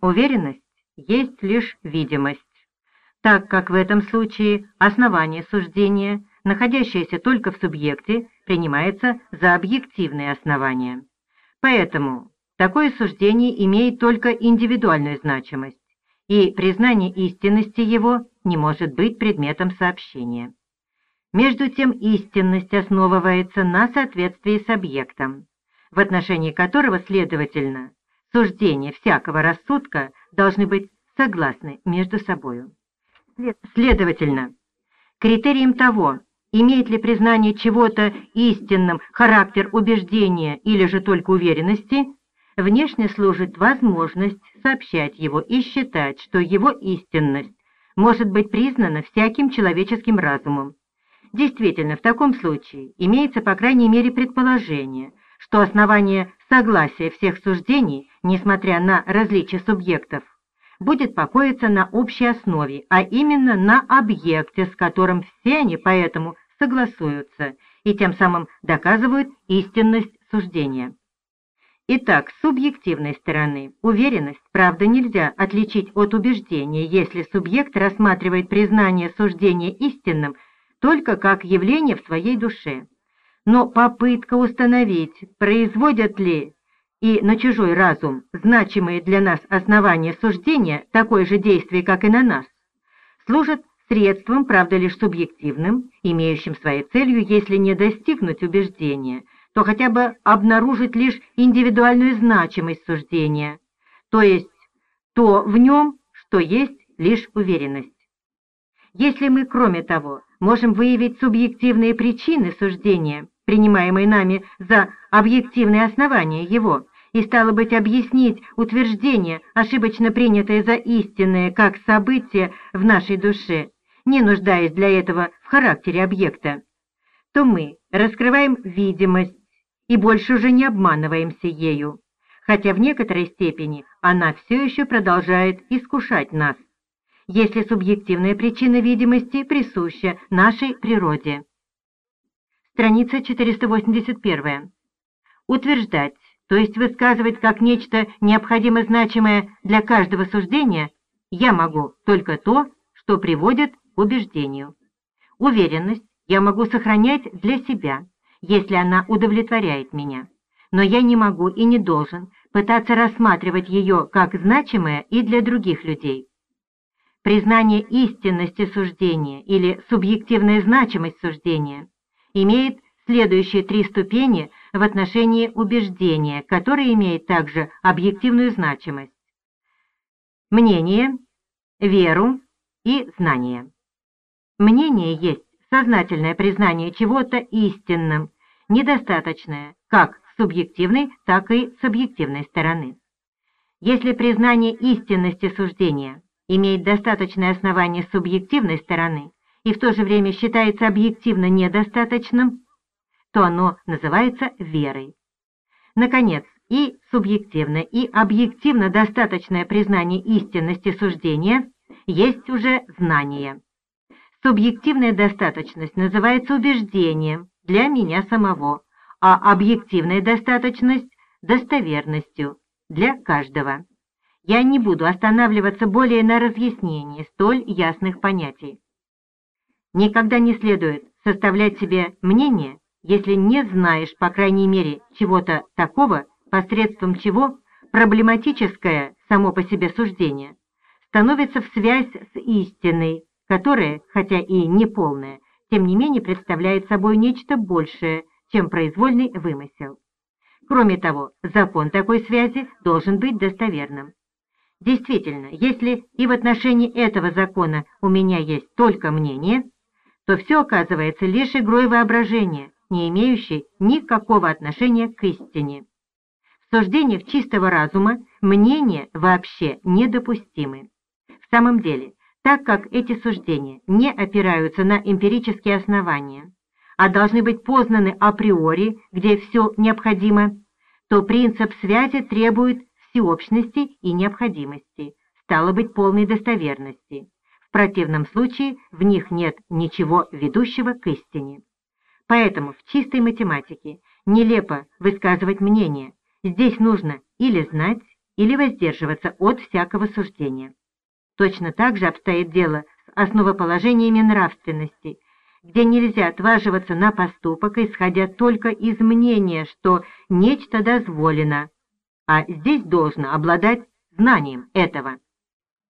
Уверенность есть лишь видимость, так как в этом случае основание суждения, находящееся только в субъекте, принимается за объективные основания. Поэтому такое суждение имеет только индивидуальную значимость, и признание истинности его не может быть предметом сообщения. Между тем истинность основывается на соответствии с объектом, в отношении которого, следовательно, суждения всякого рассудка должны быть согласны между собою. Следовательно, критерием того, имеет ли признание чего-то истинным характер убеждения или же только уверенности, внешне служит возможность сообщать его и считать, что его истинность может быть признана всяким человеческим разумом. Действительно, в таком случае имеется по крайней мере предположение, что основание согласия всех суждений, несмотря на различия субъектов, будет покоиться на общей основе, а именно на объекте, с которым все они поэтому согласуются и тем самым доказывают истинность суждения. Итак, с субъективной стороны уверенность, правда, нельзя отличить от убеждения, если субъект рассматривает признание суждения истинным только как явление в своей душе. Но попытка установить, производят ли и на чужой разум значимые для нас основания суждения такое же действие, как и на нас, служит средством, правда, лишь субъективным, имеющим своей целью, если не достигнуть убеждения – то хотя бы обнаружить лишь индивидуальную значимость суждения, то есть то в нем, что есть лишь уверенность. Если мы, кроме того, можем выявить субъективные причины суждения, принимаемые нами за объективные основания его, и стало быть объяснить утверждение, ошибочно принятое за истинное, как событие в нашей душе, не нуждаясь для этого в характере объекта, то мы раскрываем видимость, и больше уже не обманываемся ею, хотя в некоторой степени она все еще продолжает искушать нас, если субъективная причина видимости присуща нашей природе. Страница 481. Утверждать, то есть высказывать как нечто необходимо значимое для каждого суждения, я могу только то, что приводит к убеждению. Уверенность я могу сохранять для себя если она удовлетворяет меня. Но я не могу и не должен пытаться рассматривать ее как значимое и для других людей. Признание истинности суждения или субъективная значимость суждения имеет следующие три ступени в отношении убеждения, которое имеет также объективную значимость. Мнение, веру и знание. Мнение есть сознательное признание чего-то истинным, недостаточное как с субъективной, так и с объективной стороны. Если признание истинности суждения имеет достаточное основание субъективной стороны и в то же время считается объективно недостаточным, то оно называется верой. Наконец, и субъективно, и объективно достаточное признание истинности суждения есть уже знание. Субъективная достаточность называется убеждением для меня самого, а объективная достаточность – достоверностью для каждого. Я не буду останавливаться более на разъяснении столь ясных понятий. Никогда не следует составлять себе мнение, если не знаешь, по крайней мере, чего-то такого, посредством чего проблематическое само по себе суждение становится в связь с истиной, которое, хотя и неполное, тем не менее представляет собой нечто большее, чем произвольный вымысел. Кроме того, закон такой связи должен быть достоверным. Действительно, если и в отношении этого закона у меня есть только мнение, то все оказывается лишь игрой воображения, не имеющей никакого отношения к истине. В суждениях чистого разума мнения вообще недопустимы. В самом деле, так как эти суждения не опираются на эмпирические основания, а должны быть познаны априори, где все необходимо, то принцип связи требует всеобщности и необходимости, стало быть полной достоверности. Противном случае в них нет ничего ведущего к истине. Поэтому в чистой математике нелепо высказывать мнение, здесь нужно или знать, или воздерживаться от всякого суждения. Точно так же обстоит дело с основоположениями нравственности, где нельзя отваживаться на поступок, исходя только из мнения, что нечто дозволено, а здесь должно обладать знанием этого.